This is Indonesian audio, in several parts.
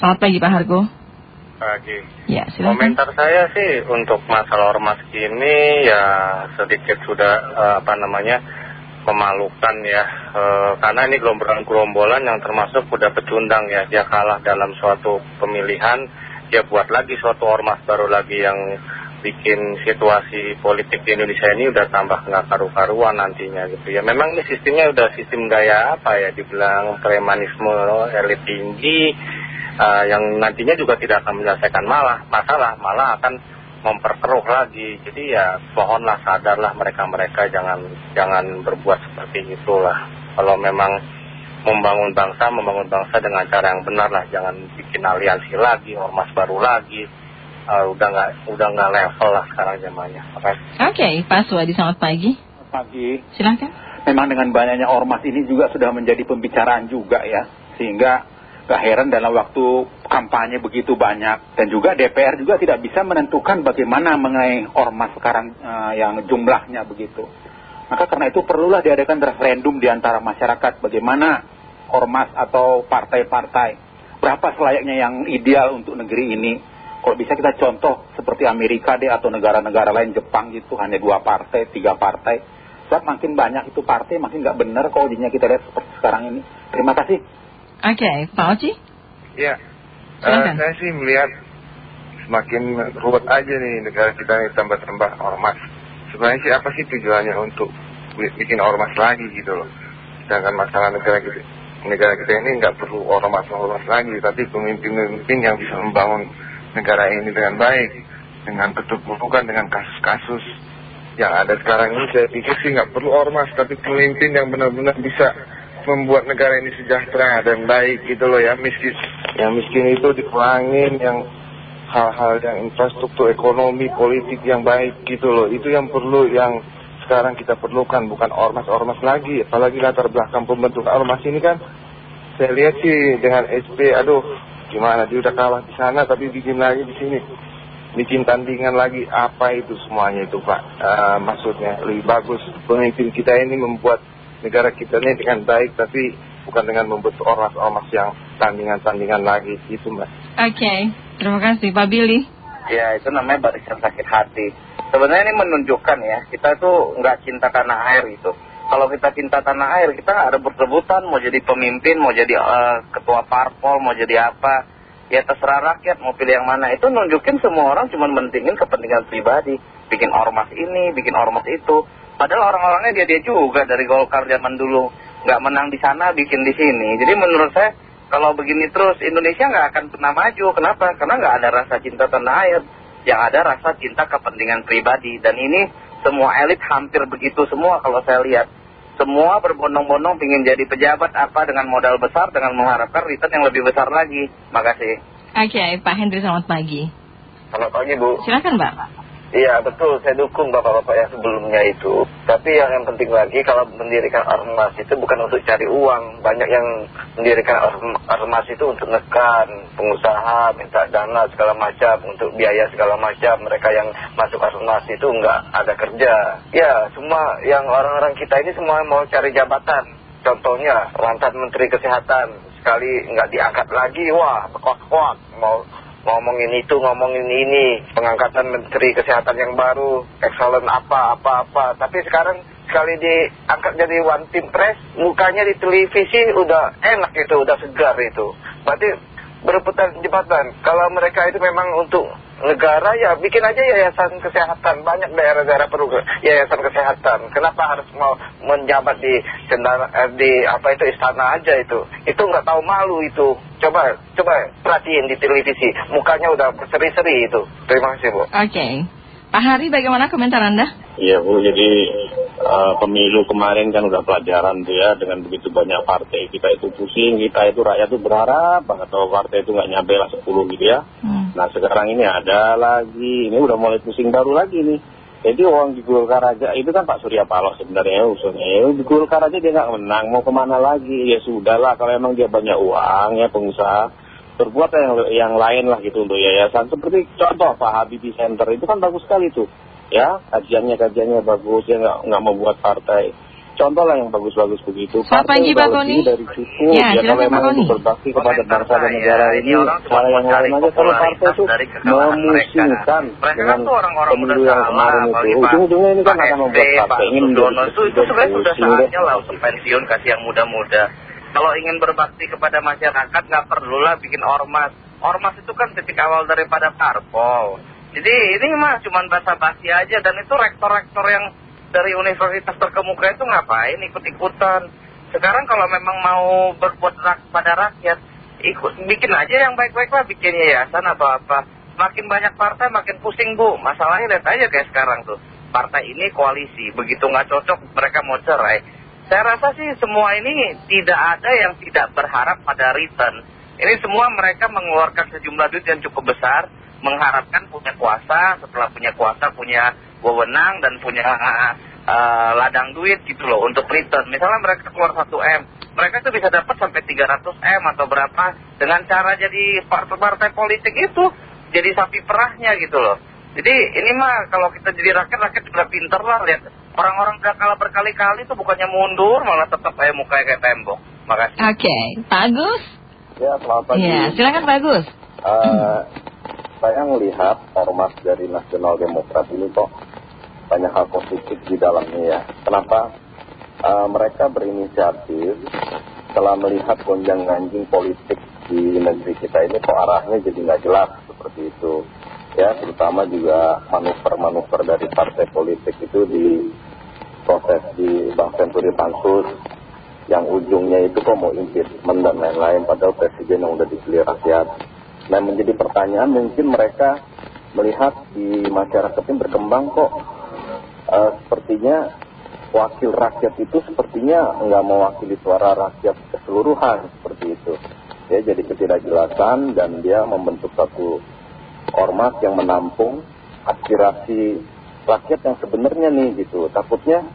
Selamat pagi Pak Hargo. Pagi. Ya, silakan. Komentar saya sih untuk masalah ormas ini ya sedikit sudah eh, apa namanya memalukan ya Eh, karena ini gerombolan-gerombolan yang termasuk udah pecundang ya dia kalah dalam suatu pemilihan dia buat lagi suatu ormas baru lagi yang bikin situasi politik di Indonesia ini udah tambah nggak karu-karuan nantinya gitu ya memang ini sistemnya udah sistem gaya apa ya dibilang premanisme elit tinggi eh, yang nantinya juga tidak akan menyelesaikan malah masalah malah akan memperkeruh lagi jadi ya mohonlah sadarlah mereka-mereka jangan jangan berbuat seperti itulah kalau memang membangun bangsa membangun bangsa dengan cara yang benar lah jangan bikin aliansi lagi ormas baru lagi Eh, udah nggak udah nggak level lah sekarang zamannya Oke. Oke, Pak Suwadi selamat pagi. pagi. Silakan. Memang dengan banyaknya ormas ini juga sudah menjadi pembicaraan juga ya. Sehingga gak heran dalam waktu kampanye begitu banyak. Dan juga DPR juga tidak bisa menentukan bagaimana mengenai ormas sekarang eh, yang jumlahnya begitu. Maka karena itu perlulah diadakan referendum di antara masyarakat bagaimana ormas atau partai-partai. Berapa selayaknya yang ideal untuk negeri ini. Kalau bisa kita contoh seperti Amerika deh atau negara-negara lain Jepang gitu hanya dua partai, tiga partai. Sebab makin banyak itu partai makin nggak benar kalau jadinya kita lihat seperti sekarang ini. Terima kasih. Oke, Pak Oci. Ya, Silakan. Eh, saya sih melihat semakin ruwet aja nih negara kita ini tambah-tambah ormas. Sebenarnya sih apa sih tujuannya untuk bi- bikin ormas lagi gitu loh. Sedangkan masalah negara kita, negara kita ini nggak perlu ormas-ormas lagi, tapi pemimpin-pemimpin yang bisa membangun negara ini dengan baik, dengan keterpurukan, dengan kasus-kasus yang ada sekarang ini saya pikir sih nggak perlu ormas, tapi pemimpin yang benar-benar bisa membuat negara ini sejahtera dan baik gitu loh ya miskin. Yang miskin itu dikurangin yang hal-hal yang infrastruktur ekonomi politik yang baik gitu loh. Itu yang perlu yang sekarang kita perlukan bukan ormas-ormas lagi apalagi latar belakang pembentukan ormas ini kan. Saya lihat sih dengan SP aduh gimana dia udah kalah di sana tapi bikin lagi di sini. Bikin tandingan lagi apa itu semuanya itu Pak? Eh, maksudnya lebih bagus. Pemimpin kita ini membuat negara kita ini dengan baik tapi bukan dengan membentuk ormas-ormas yang tandingan-tandingan lagi itu Mas Oke, terima kasih Pak Billy. Ya itu namanya barisan sakit hati. Sebenarnya ini menunjukkan ya kita tuh nggak cinta tanah air itu. Kalau kita cinta tanah air kita nggak ada berdebutan mau jadi pemimpin, mau jadi eh, ketua parpol, mau jadi apa. Ya terserah rakyat mau pilih yang mana. Itu nunjukin semua orang cuma mentingin kepentingan pribadi. Bikin ormas ini, bikin ormas itu. Padahal orang-orangnya dia-dia juga dari Golkar zaman dulu. Nggak menang di sana, bikin di sini. Jadi menurut saya kalau begini terus Indonesia nggak akan pernah maju. Kenapa? Karena nggak ada rasa cinta tanah air. Yang ada rasa cinta kepentingan pribadi. Dan ini semua elit hampir begitu semua kalau saya lihat. Semua berbondong-bondong ingin jadi pejabat apa dengan modal besar dengan mengharapkan return yang lebih besar lagi. Makasih. Oke, Pak Hendri selamat pagi. Selamat pagi Bu. Silakan Mbak. Iya betul, saya dukung bapak-bapak yang sebelumnya itu. Tapi yang, yang penting lagi kalau mendirikan ormas itu bukan untuk cari uang. Banyak yang mendirikan orm- ormas itu untuk nekan pengusaha, minta dana segala macam, untuk biaya segala macam. Mereka yang masuk ormas itu nggak ada kerja. Ya, semua yang orang-orang kita ini semua mau cari jabatan. Contohnya, mantan Menteri Kesehatan sekali nggak diangkat lagi, wah kuak-kuak mau ngomongin itu, ngomongin ini, pengangkatan Menteri Kesehatan yang baru, excellent apa, apa, apa. Tapi sekarang sekali diangkat jadi one team press, mukanya di televisi udah enak itu, udah segar itu. Berarti berebutan jabatan. Kalau mereka itu memang untuk negara ya bikin aja yayasan kesehatan. Banyak daerah-daerah perlu yayasan kesehatan. Kenapa harus mau menjabat di, cendana, eh, di apa itu istana aja itu? Itu nggak tahu malu itu. Coba, coba perhatiin di televisi. Mukanya udah berseri-seri itu. Terima kasih Bu. Oke. Pak Hari bagaimana komentar Anda? Iya Bu, jadi eh, pemilu kemarin kan udah pelajaran tuh ya dengan begitu banyak partai kita itu pusing, kita itu rakyat tuh berharap banget bahwa partai itu nggak nyampe lah 10 gitu ya. Hmm. Nah sekarang ini ada lagi, ini udah mulai pusing baru lagi nih. Jadi orang di Golkar aja, itu kan Pak Surya Paloh sebenarnya usulnya. Ya, di Golkar aja dia nggak menang, mau ke mana lagi? Ya sudahlah, kalau emang dia banyak uang ya pengusaha, berbuat yang, yang lain lah gitu untuk yayasan. Seperti contoh Pak Habibie Center, itu kan bagus sekali tuh. Ya, kajiannya kajiannya bagus, nggak nggak membuat partai. Contoh lah yang bagus-bagus begitu. Selamat Partai pagi, Pak Tony. dari cukup. Ya, ya kalau Pak emang Tony. untuk berbakti kepada bangsa dan negara ini ini, orang cuma cara yang lain aja kalau partai itu memusingkan mereka. dengan orang-orang pemilu yang kemarin itu. Ujung-ujungnya ini kan akan membuat partai menjadi itu, itu sebenarnya sudah saatnya lah untuk pensiun kasih yang muda-muda. Kalau ingin berbakti kepada masyarakat nggak perlulah bikin ormas. Ormas itu kan titik awal daripada parpol. Jadi ini mah cuma basa-basi aja dan itu rektor-rektor yang dari universitas terkemuka itu ngapain ikut-ikutan. Sekarang kalau memang mau berbuat rak pada rakyat, ikut bikin aja yang baik-baik lah, bikin yayasan atau apa. Makin banyak partai makin pusing bu. Masalahnya lihat aja kayak sekarang tuh. Partai ini koalisi, begitu nggak cocok mereka mau cerai. Saya rasa sih semua ini tidak ada yang tidak berharap pada return. Ini semua mereka mengeluarkan sejumlah duit yang cukup besar, mengharapkan punya kuasa, setelah punya kuasa punya wewenang dan punya eh, ladang duit gitu loh untuk return. Misalnya mereka keluar 1M, mereka tuh bisa dapat sampai 300M atau berapa dengan cara jadi partai-partai politik itu jadi sapi perahnya gitu loh. Jadi ini mah kalau kita jadi rakyat, rakyat sudah pinter lah lihat. Orang-orang udah kalah berkali-kali tuh bukannya mundur malah tetap kayak mukanya kayak tembok. Makasih. Oke, Pak Agus. Ya, selamat pagi. Ya, silakan Pak Agus. Eh, saya melihat ormas dari Nasional Demokrat ini kok banyak hal positif di dalamnya ya. Kenapa? Eh, mereka berinisiatif setelah melihat gonjang ganjing politik di negeri kita ini kok arahnya jadi nggak jelas seperti itu. Ya, terutama juga manuver-manuver dari partai politik itu di proses di Bang Senturi Pansus yang ujungnya itu kok mau impeachment dan lain-lain padahal presiden yang udah dipilih rakyat. Nah menjadi pertanyaan mungkin mereka melihat di masyarakat ini berkembang kok eh, sepertinya wakil rakyat itu sepertinya nggak mewakili suara rakyat keseluruhan seperti itu. Ya jadi ketidakjelasan dan dia membentuk satu ormas yang menampung aspirasi rakyat yang sebenarnya nih gitu. Takutnya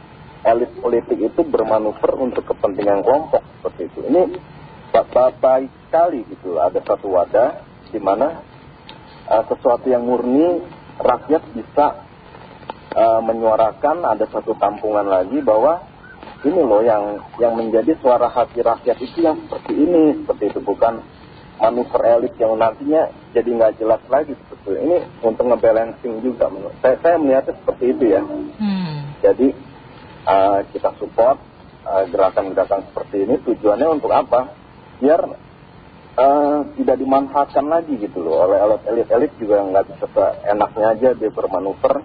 elit politik itu bermanuver untuk kepentingan kelompok seperti itu. Ini ba- ba- baik sekali gitu. Ada satu wadah di mana eh, sesuatu yang murni rakyat bisa eh, menyuarakan. Ada satu tampungan lagi bahwa ini loh yang yang menjadi suara hati rakyat itu yang seperti ini, seperti itu bukan manuver elit yang nantinya jadi nggak jelas lagi seperti itu. Ini untuk ngebalancing juga menurut saya. Saya melihatnya seperti itu ya. Hmm. Jadi eh, kita support eh, gerakan-gerakan seperti ini tujuannya untuk apa? Biar eh, tidak dimanfaatkan lagi gitu loh oleh elit-elit juga nggak bisa enaknya aja dia bermanuver.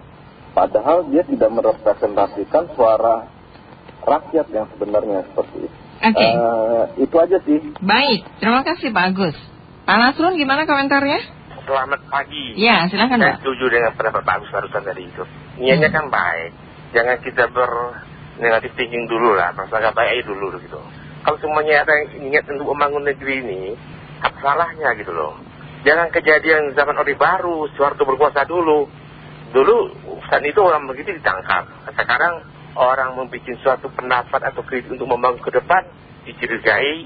Padahal dia tidak merepresentasikan suara rakyat yang sebenarnya seperti itu. Oke. Eh, itu aja sih. Baik, terima kasih Pak Agus. Pak Nasrun gimana komentarnya? Selamat pagi. Ya, silakan Saya Pak. setuju dengan pendapat Pak Agus barusan tadi itu. Niatnya kan baik. Jangan kita ber negatif thinking dulu lah. Prasangka baik aja dulu gitu. Kalau semuanya ada yang niat untuk membangun negeri ini, apa salahnya gitu loh. Jangan kejadian zaman Orde Baru, Soeharto berkuasa dulu. Dulu saat itu orang begitu ditangkap. Sekarang orang membuat suatu pendapat atau kritik untuk membangun ke depan, dicurigai,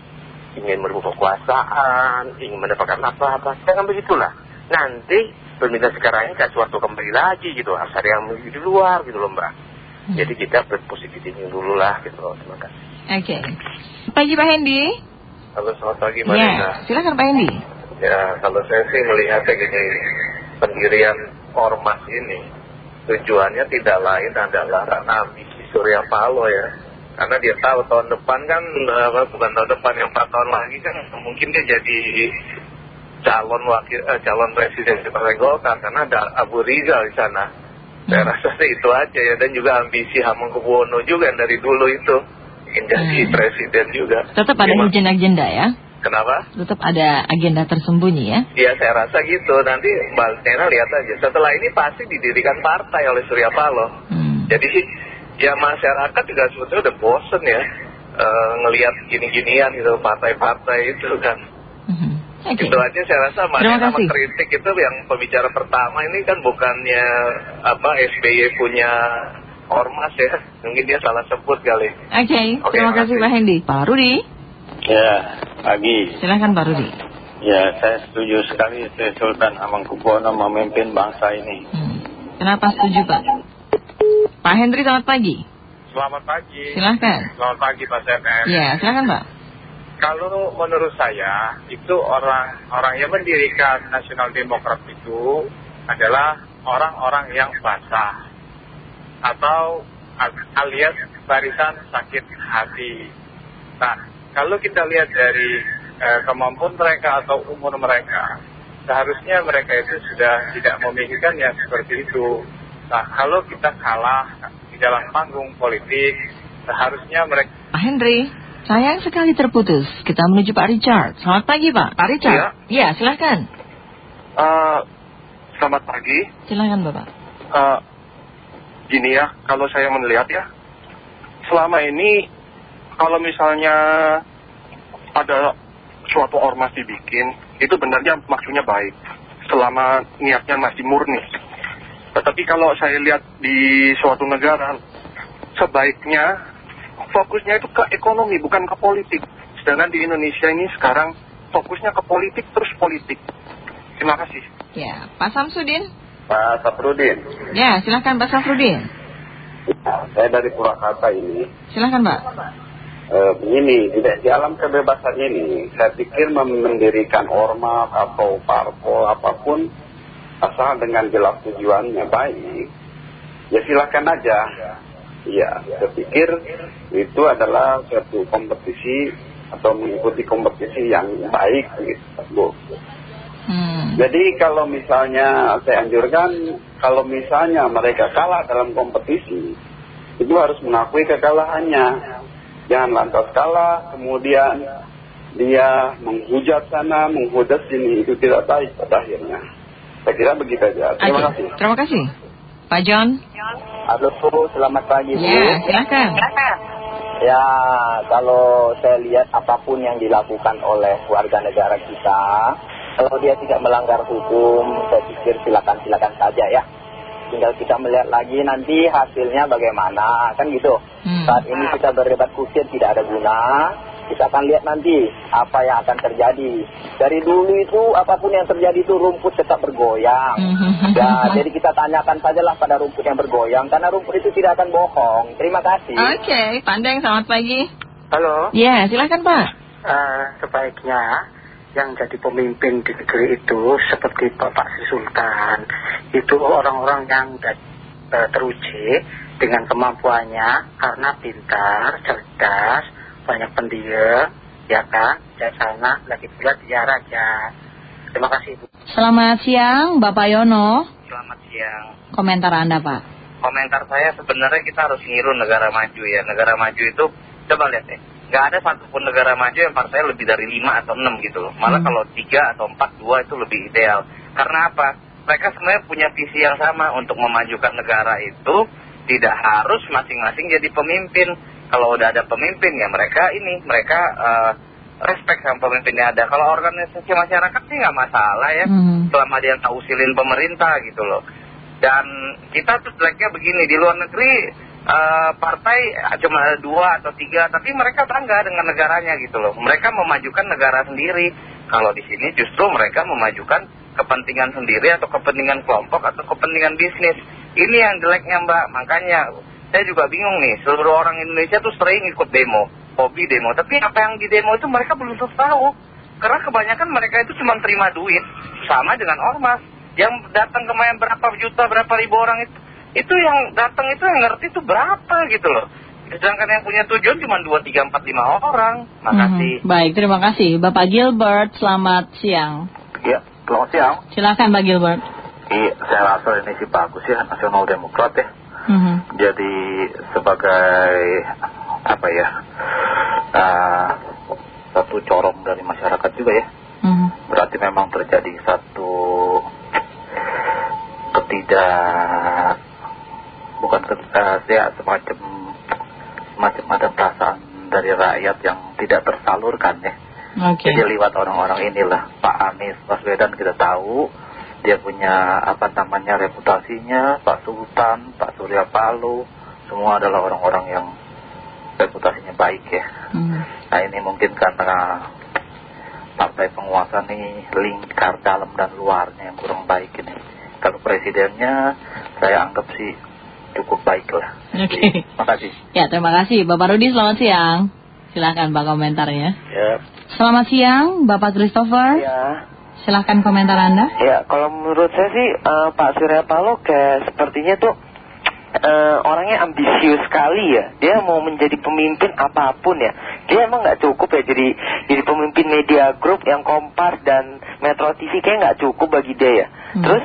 ingin merebut kekuasaan, ingin mendapatkan apa-apa. Jangan begitulah. Nanti permintaan sekarang ini kan suatu kembali lagi gitu. Harus ada yang di luar gitu loh mbak. Hmm. Jadi kita berpositif thinking dulu lah gitu loh. Terima kasih. Oke. Pagi Pak Hendi. Halo selamat pagi Ya, silakan Pak Hendi. Ya kalau saya sih melihatnya gini, pendirian ormas ini tujuannya tidak lain adalah karena ambisi Surya Paloh ya. Karena dia tahu tahun depan kan, bukan tahun depan yang 4 tahun lagi kan mungkin dia jadi calon wakil eh, calon presiden di Partai Golkar karena ada Abu Rizal di sana. Saya Hmm. rasa sih itu aja ya dan juga ambisi Hamengkubuwono juga yang dari dulu itu ingin jadi Hmm. presiden juga. Tetap ada agenda-agenda ya. Kenapa? Tetap ada agenda tersembunyi ya. Ya saya rasa gitu. Nanti Mbak Nena lihat aja. Setelah ini pasti didirikan partai oleh Surya Paloh. Hmm. Jadi ya masyarakat juga sebetulnya udah bosen ya eh, ngelihat gini-ginian gitu partai-partai itu kan. Mhm. Oke. Itu aja saya rasa Mbak Nena mengkritik itu yang pembicara pertama ini kan bukannya apa SBY punya ormas ya. Mungkin dia salah sebut kali. Oke, Oke, terima kasih. Pak Hendi. Pak Rudi, Ya, pagi. silakan Pak Rudi. Ya, saya setuju sekali Sri Sultan Hamengkubuwono memimpin bangsa ini. Hmm. Kenapa setuju Pak? Pak Hendri selamat pagi. selamat pagi. Silahkan. Selamat pagi Pak CNN. Ya, silakan Pak. Kalau menurut saya, itu orang orang yang mendirikan Nasional Demokrat itu adalah orang-orang yang basah atau alias barisan sakit hati. Nah, kalau kita lihat dari eh, kemampuan mereka atau umur mereka, seharusnya mereka itu sudah tidak memikirkan yang seperti itu. Nah, kalau kita kalah di dalam panggung politik, seharusnya mereka... Pak Henry, sayang sekali terputus. Kita menuju Pak Richard. Selamat pagi Pak. Pak Richard. Iya. Ya, silahkan. Eh, selamat pagi. Silahkan Bapak. Eh, gini ya, kalau saya melihat ya, selama ini kalau misalnya ada suatu ormas dibikin, itu benarnya maksudnya baik, selama niatnya masih murni. Tetapi kalau saya lihat di suatu negara, sebaiknya fokusnya itu ke ekonomi, bukan ke politik. Sedangkan di Indonesia ini sekarang fokusnya ke politik, terus politik. Terima kasih. Ya, Pak Samsudin. Pak Safrudin, Ya, silahkan Pak Samsudin. saya dari Purwakarta ini. Silahkan Pak. Eh, begini, di, di alam kebebasan ini, saya pikir mendirikan ormas atau parpol apa pun, asal dengan jelas tujuannya baik, ya silakan aja. Ya, saya pikir itu adalah suatu kompetisi atau mengikuti kompetisi yang baik gitu, Bu. Hmm. Jadi kalau misalnya saya anjurkan, kalau misalnya mereka kalah dalam kompetisi, itu harus mengakui kekalahannya. Jangan lantas kalah, kemudian dia menghujat sana, menghujat sini, itu tidak baik pada akhirnya. Saya kira begitu aja. Terima kasih. Terima kasih. Pak John. Halo, selamat pagi Ya, silahkan. Ya, kalau saya lihat apa pun yang dilakukan oleh warga negara kita, kalau dia tidak melanggar hukum, saya pikir silakan-silakan saja ya. Tinggal kita melihat lagi nanti hasilnya bagaimana, kan gitu. Hmm. Saat ini kita berdebat kusir tidak ada guna, kita akan lihat nanti apa yang akan terjadi. Dari dulu itu apa pun yang terjadi itu rumput tetap bergoyang. Hmm. Ya, jadi kita tanyakan sajalah pada rumput yang bergoyang, karena rumput itu tidak akan bohong. Terima kasih. Oke, Pandeng selamat pagi. Halo, Ya, silahkan Pak. eh, sebaiknya yang jadi pemimpin di negeri itu seperti Bapak Sri Sultan itu orang-orang yang eh, teruji dengan kemampuannya karena pintar, cerdas, banyak pendiam, ya kan, bijaksana, lagi pula dia raja. Terima kasih Bu. Selamat siang, Bapak Yono. Selamat siang. Komentar Anda, Pak. Komentar saya sebenarnya kita harus ngiru negara maju ya. Negara maju itu, coba lihat deh. Nggak ada satupun negara maju yang partainya lebih dari 5 atau 6 gitu loh. Malah Hmm. kalau 3 atau 4, 2 itu lebih ideal. Karena apa? Mereka sebenarnya punya visi yang sama untuk memajukan negara itu tidak harus masing-masing jadi pemimpin. Kalau udah ada pemimpin ya mereka ini, mereka eh, respect sama pemimpinnya ada. Kalau organisasi masyarakat sih nggak masalah ya. Hmm. Selama dia nggak usilin pemerintah gitu loh. Dan kita tuh jeleknya begini, di luar negeri eh, partai cuma ada dua atau tiga, tapi mereka bangga dengan negaranya gitu loh. Mereka memajukan negara sendiri. Kalau di sini justru mereka memajukan kepentingan sendiri atau kepentingan kelompok atau kepentingan bisnis. Ini yang jeleknya mbak, makanya saya juga bingung nih, seluruh orang Indonesia tuh sering ikut demo, hobi demo. Tapi apa yang di demo itu mereka belum tahu. Karena kebanyakan mereka itu cuma terima duit, sama dengan ormas. Yang datang kemarin berapa juta, berapa ribu orang itu, itu yang datang itu yang ngerti itu berapa gitu loh. Sedangkan yang punya tujuan cuma 2, 3, 4, 5 orang. Makasih. Mhm. Baik, terima kasih. Bapak Gilbert, selamat siang. Ya, selamat siang. Silakan Pak Gilbert. Iya, saya rasa ini sih bagus ya, Nasional Demokrat ya. Mhm. Jadi sebagai apa ya, eh, satu corong dari masyarakat juga ya. Mhm. Berarti memang terjadi satu ketidak, bukan ketidak, ya semacam semacam ada perasaan dari rakyat yang tidak tersalurkan ya. Oke. Jadi lewat orang-orang inilah Pak Anies Baswedan kita tahu dia punya apa namanya reputasinya, Pak Sultan, Pak Surya Paloh, semua adalah orang-orang yang reputasinya baik ya. Mhm. Nah ini mungkin karena partai penguasa nih lingkar dalam dan luarnya yang kurang baik ini. Kalau presidennya saya anggap sih cukup baik lah. Oke. Terima kasih. Ya, terima kasih. Bapak Rudi, selamat siang. Silahkan Pak komentarnya. Ya, Selamat siang, Bapak Christopher. ya, Silahkan komentar Anda. ya. Kalau menurut saya sih eh, Pak Surya Paloh kayak sepertinya tuh eh, orangnya ambisius sekali ya. Dia mau menjadi pemimpin apa pun ya. Dia emang nggak cukup ya jadi jadi pemimpin media group yang Kompas dan Metro TV kayak nggak cukup bagi dia ya. Hmm. Terus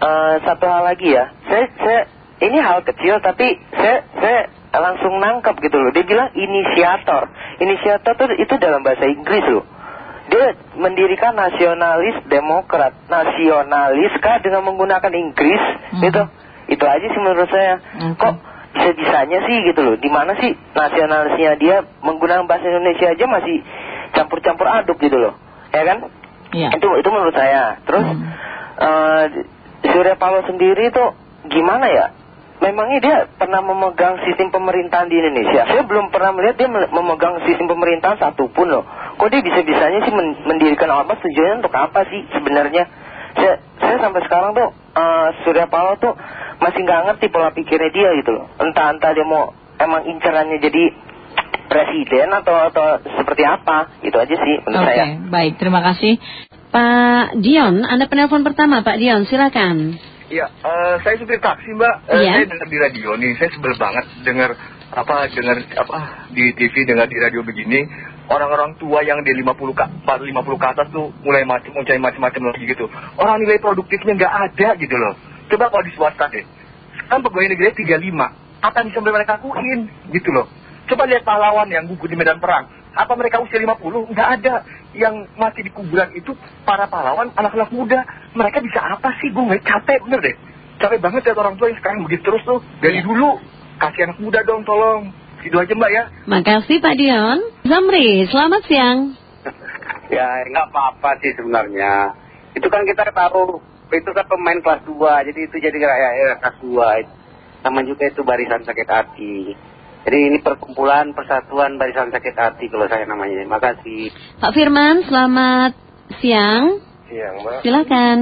eh, satu hal lagi ya, saya saya ini hal kecil tapi saya saya langsung nangkep gitu loh. Dia bilang inisiator. Inisiator tuh itu dalam bahasa Inggris loh. Dia mendirikan nasionalis demokrat. Nasionalis kah dengan menggunakan Inggris Hmm. gitu. Itu aja sih menurut saya. Kok bisa-bisanya sih gitu loh. Di mana sih nasionalisnya dia menggunakan bahasa Indonesia aja masih campur-campur aduk gitu loh. Ya kan? Iya. Itu itu menurut saya. Terus Hmm. eh, Surya Paloh sendiri tuh gimana ya? Memangnya dia pernah memegang sistem pemerintahan di Indonesia? Saya belum pernah melihat dia me- memegang sistem pemerintahan satupun loh. Kok dia bisa-bisanya sih men- mendirikan ormas tujuannya untuk apa sih sebenarnya? Saya, saya sampai sekarang tuh eh, Surya Paloh tuh masih nggak ngerti pola pikirnya dia gitu loh. Entah-entah dia mau emang incerannya jadi presiden atau atau seperti apa? Itu aja sih menurut Oke, saya. baik. Terima kasih. Pak Dion, Anda penelpon pertama Pak Dion, silakan. Iya, eh, saya supir taksi mbak. Iya. Saya dengar di radio nih, saya sebel banget dengar apa dengar apa di TV dengar di radio begini orang-orang tua yang di 50 ke 50 ke atas tuh mulai macam mulai macam-macam lagi gitu. Orang nilai produktifnya nggak ada gitu loh. Coba kalau di swasta deh. Sekarang pegawai negeri 35. Apa yang bisa mereka lakuin gitu loh. Coba lihat pahlawan yang gugur di medan perang. Apa mereka usia 50? Nggak ada. Yang mati di kuburan itu para pahlawan, anak-anak muda. Mereka bisa apa sih? Gue nggak capek bener deh. Capek banget ya orang tua yang sekarang begitu terus tuh. Dari Iya. dulu. Kasih anak muda dong tolong. Gitu aja mbak ya. Makasih Pak Dion. Zamri, selamat siang. Ya nggak apa-apa sih sebenarnya. Itu kan kita tahu itu kan pemain kelas 2, jadi itu jadi kayak ya, kelas 2. Sama juga itu barisan sakit hati. Jadi ini perkumpulan persatuan barisan sakit hati kalau saya namanya. Terima kasih. Pak Firman, selamat siang. Siang mbak. Silakan.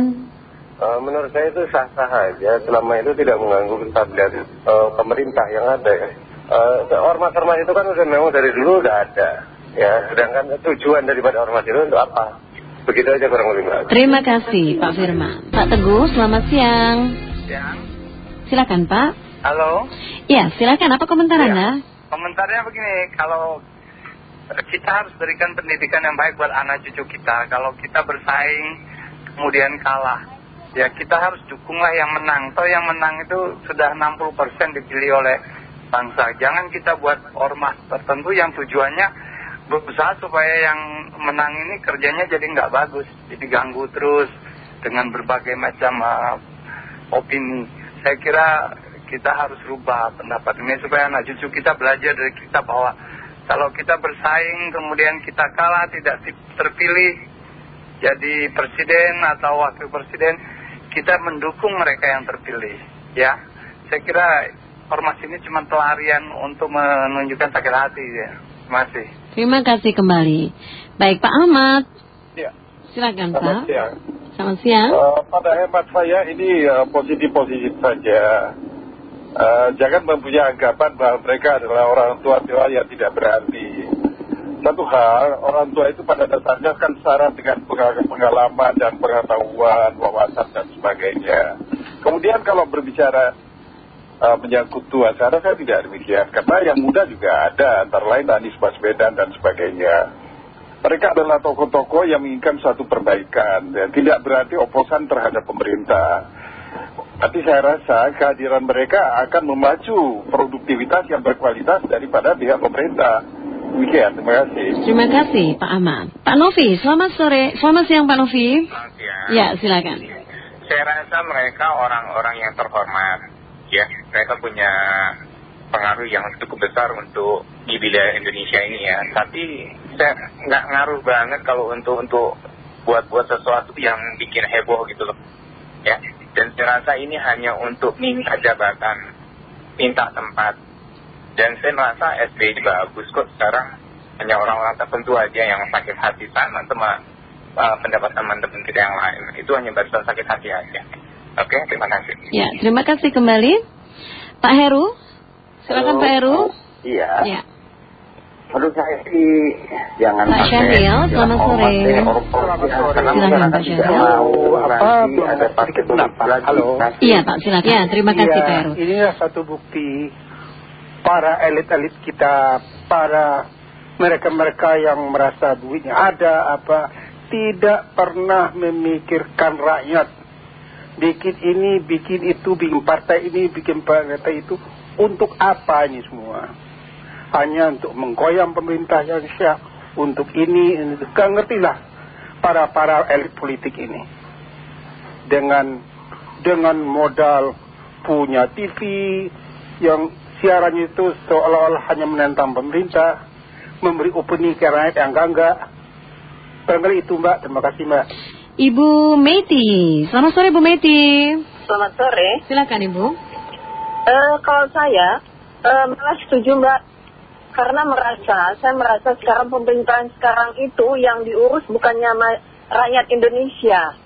Eh, menurut saya itu sah-sah aja selama itu tidak mengganggu stabilitas eh, pemerintah yang ada ya. Eh, ormas-ormas itu kan udah memang dari dulu udah ada. Ya, sedangkan tujuan daripada ormas itu untuk apa? Begitu aja kurang lebih mbak. Terima kasih Pak Firman. Pak Teguh, selamat siang. Ya. Silakan Pak. Halo, Ya, silakan. Apa komentar Iya. Anda? komentarnya begini, kalau kita harus berikan pendidikan yang baik buat anak cucu kita. Kalau kita bersaing kemudian kalah, ya kita harus dukunglah yang menang. Toh yang menang itu sudah 60% dipilih oleh bangsa. Jangan kita buat ormas tertentu yang tujuannya berusaha supaya yang menang ini kerjanya jadi nggak bagus, jadi ganggu terus dengan berbagai macam uh, opini. Saya kira kita harus rubah pendapat ini supaya anak cucu kita belajar dari kita bahwa kalau kita bersaing kemudian kita kalah tidak ti- terpilih jadi presiden atau wakil presiden kita mendukung mereka yang terpilih ya saya kira ormas ini cuma pelarian untuk menunjukkan sakit hati ya terima kasih Terima kasih kembali. Baik Pak Ahmad. Ya. Silakan Selamat Pak. siang. Selamat siang. Eh, pada hemat saya ini eh, positif-positif saja. Eh, jangan mempunyai anggapan bahwa mereka adalah orang tua tua yang tidak berarti. Satu hal, orang tua itu pada dasarnya kan syarat dengan pengal- pengalaman dan pengetahuan, wawasan dan sebagainya. Kemudian kalau berbicara eh, menyangkut tua, saya rasa tidak demikian. Karena yang muda juga ada, antara lain Anies Baswedan dan sebagainya. Mereka adalah tokoh-tokoh yang menginginkan suatu perbaikan dan tidak berarti oposan terhadap pemerintah. Tapi saya rasa kehadiran mereka akan memacu produktivitas yang berkualitas daripada pihak pemerintah. Demikian, terima kasih. Terima kasih Pak Ahmad. Pak Novi, selamat sore. Selamat siang Pak Novi. Ya, silakan. saya rasa mereka orang-orang yang terhormat ya mereka punya pengaruh yang cukup besar untuk di wilayah Indonesia ini ya tapi saya nggak ngaruh banget kalau untuk untuk buat-buat sesuatu yang bikin heboh gitu loh ya dan saya rasa ini hanya untuk minta jabatan minta tempat dan saya merasa SBY bagus kok sekarang hanya orang-orang tertentu aja yang sakit hati sama sama uh, pendapat teman-teman kita yang lain itu hanya barisan sakit hati aja oke terima kasih Ya, terima kasih kembali. Pak Heru, silakan Pak Heru. Iya. Ya. Menurut saya sih jangan Pak Syahril, selamat sore. Karena Silakan, Pak Syahril. lagi ada partai politik lagi. Iya Pak, silakan. Ya, terima kasih Pak Heru. Inilah satu bukti para elit-elit kita, para mereka-mereka yang merasa duitnya ada apa, tidak pernah memikirkan rakyat. Bikin ini, bikin itu, bikin partai ini, bikin partai itu. Untuk apa ini semua? Hanya untuk menggoyang pemerintah yang syah. Untuk ini, ini. Gak ngerti lah para-para elit politik ini. Dengan dengan modal punya TV yang siarannya itu seolah-olah hanya menentang pemerintah, memberi opini ke rakyat yang enggak-enggak. Barangkali itu Mbak, terima kasih Mbak. Ibu Meti, selamat sore Bu Meti. Selamat sore. Silakan Ibu. Eh, kalau saya eh, malah setuju Mbak, karena merasa, saya merasa sekarang pemerintahan sekarang itu yang diurus bukannya rakyat Indonesia,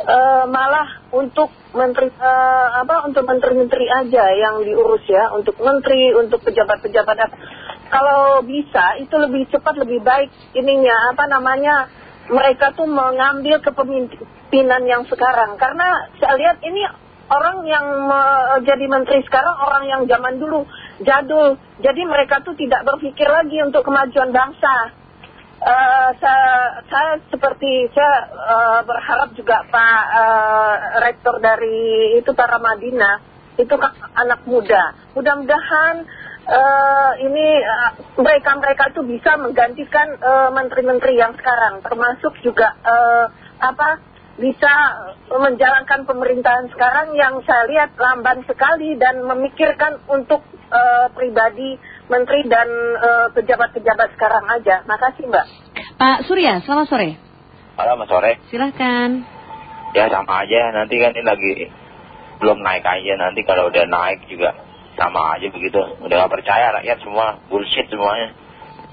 Eh, malah untuk menteri eh, apa untuk menteri-menteri aja yang diurus ya, untuk menteri, untuk pejabat-pejabat. Kalau bisa itu lebih cepat lebih baik ininya apa namanya mereka tuh mengambil kepemimpinan yang sekarang karena saya lihat ini orang yang jadi menteri sekarang orang yang zaman dulu jadul. Jadi mereka tuh tidak berpikir lagi untuk kemajuan bangsa. Eh, saya, saya seperti saya eh, berharap juga Pak eh, Rektor dari itu para Madinah itu kan anak muda. Mudah-mudahan eh, ini mereka-mereka itu bisa menggantikan menteri-menteri yang sekarang. Termasuk juga eh, apa bisa menjalankan pemerintahan sekarang yang saya lihat lamban sekali dan memikirkan untuk eh, pribadi menteri dan eh, pejabat-pejabat sekarang aja. Makasih Mbak. Pak Surya, selamat sore. Halo Mas Sore. Silakan. Ya sama aja, nanti kan ini lagi belum naik aja, nanti kalau udah naik juga sama aja begitu. Udah gak percaya rakyat semua, bullshit semuanya.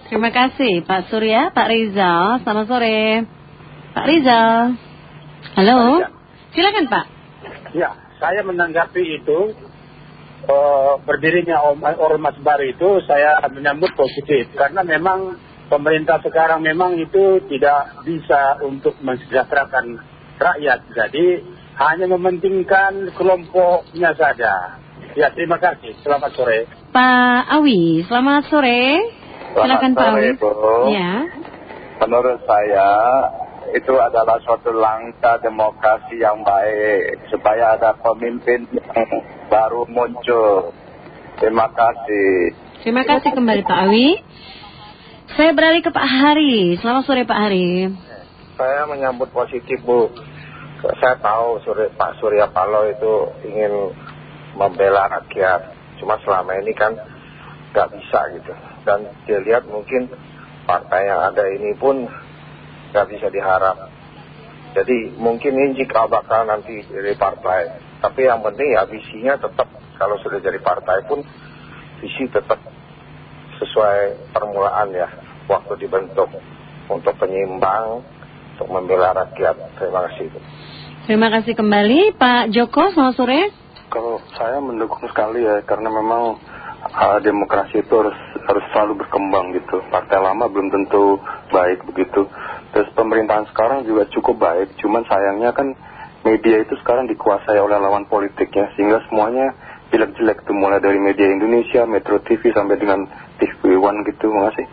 Terima kasih Pak Surya, Pak Rizal, selamat sore. Pak Rizal. Halo. Silakan Pak. Ya, saya menanggapi itu eh, berdirinya Om- Ormas baru itu saya menyambut positif karena memang pemerintah sekarang memang itu tidak bisa untuk mensejahterakan rakyat. Jadi hanya mementingkan kelompoknya saja. Ya, terima kasih. Selamat sore. Pak Awi, selamat sore. Silakan Pak Awi. Ya. Menurut saya itu adalah suatu langkah demokrasi yang baik supaya ada pemimpin yang baru muncul. Terima kasih. Terima kasih kembali Pak Awi. Saya beralih ke Pak Hari. Selamat sore Pak Hari. Saya menyambut positif Bu. Saya tahu Surya, Pak Surya Paloh itu ingin membela rakyat. Cuma selama ini kan nggak bisa gitu. Dan dia lihat mungkin partai yang ada ini pun nggak bisa diharap. Jadi mungkin ini jika bakal nanti jadi partai. Tapi yang penting ya visinya tetap kalau sudah jadi partai pun visi tetap sesuai permulaan ya waktu dibentuk untuk penyimbang untuk membela rakyat. Terima kasih. Terima kasih kembali Pak Joko. Selamat sore. Kalau saya mendukung sekali ya, karena memang uh, demokrasi itu harus harus selalu berkembang gitu. Partai lama belum tentu baik begitu. Terus pemerintahan sekarang juga cukup baik, cuman sayangnya kan media itu sekarang dikuasai oleh lawan politik ya, sehingga semuanya jelek-jelek tuh mulai dari media Indonesia, Metro TV sampai dengan TV One gitu. Terima kasih.